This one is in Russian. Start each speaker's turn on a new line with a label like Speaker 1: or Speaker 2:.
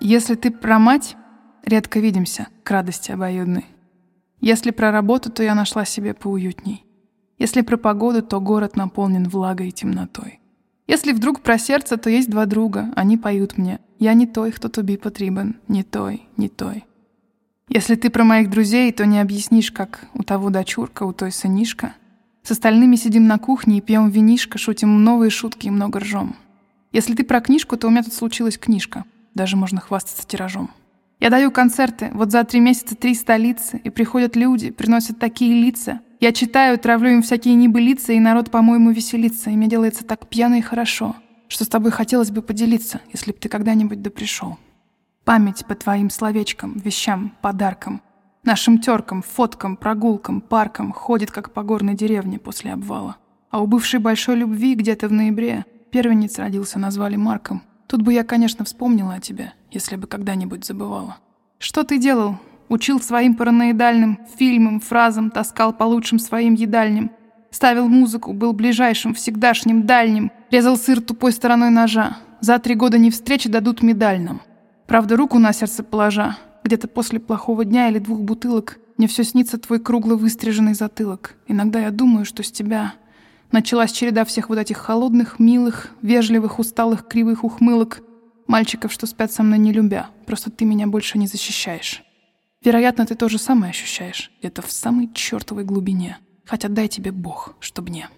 Speaker 1: Если ты про мать, редко видимся к радости обоюдной. Если про работу, то я нашла себе поуютней. Если про погоду, то город наполнен влагой и темнотой. Если вдруг про сердце, то есть два друга, они поют мне. Я не той, кто туби потребен, не той, не той. Если ты про моих друзей, то не объяснишь, как у того дочурка, у той сынишка. С остальными сидим на кухне и пьем винишко, шутим новые шутки и много ржем. Если ты про книжку, то у меня тут случилась книжка. Даже можно хвастаться тиражом. Я даю концерты, вот за три месяца три столицы, и приходят люди, приносят такие лица. Я читаю, травлю им всякие небылицы, и народ, по-моему, веселится, и мне делается так пьяно и хорошо, что с тобой хотелось бы поделиться, если б ты когда-нибудь да пришел. Память по твоим словечкам, вещам, подаркам, нашим теркам, фоткам, прогулкам, паркам ходит, как по горной деревне после обвала. А у бывшей большой любви где-то в ноябре первенец родился, назвали Марком. Тут бы я, конечно, вспомнила о тебе, если бы когда-нибудь забывала. Что ты делал? Учил своим параноидальным фильмам, фразам, таскал по лучшим своим едальням. Ставил музыку, был ближайшим, всегдашним, дальним. Резал сыр тупой стороной ножа. За три года не встречи дадут медаль нам. Правда, руку на сердце положа. Где-то после плохого дня или двух бутылок мне все снится твой круглый выстриженный затылок. Иногда я думаю, что с тебя Началась череда всех вот этих холодных, милых, вежливых, усталых, кривых ухмылок. Мальчиков, что спят со мной не любя. Просто ты меня больше не защищаешь. Вероятно, ты то же самое ощущаешь. Где-то в самой чертовой глубине. Хотя дай тебе Бог, чтоб не.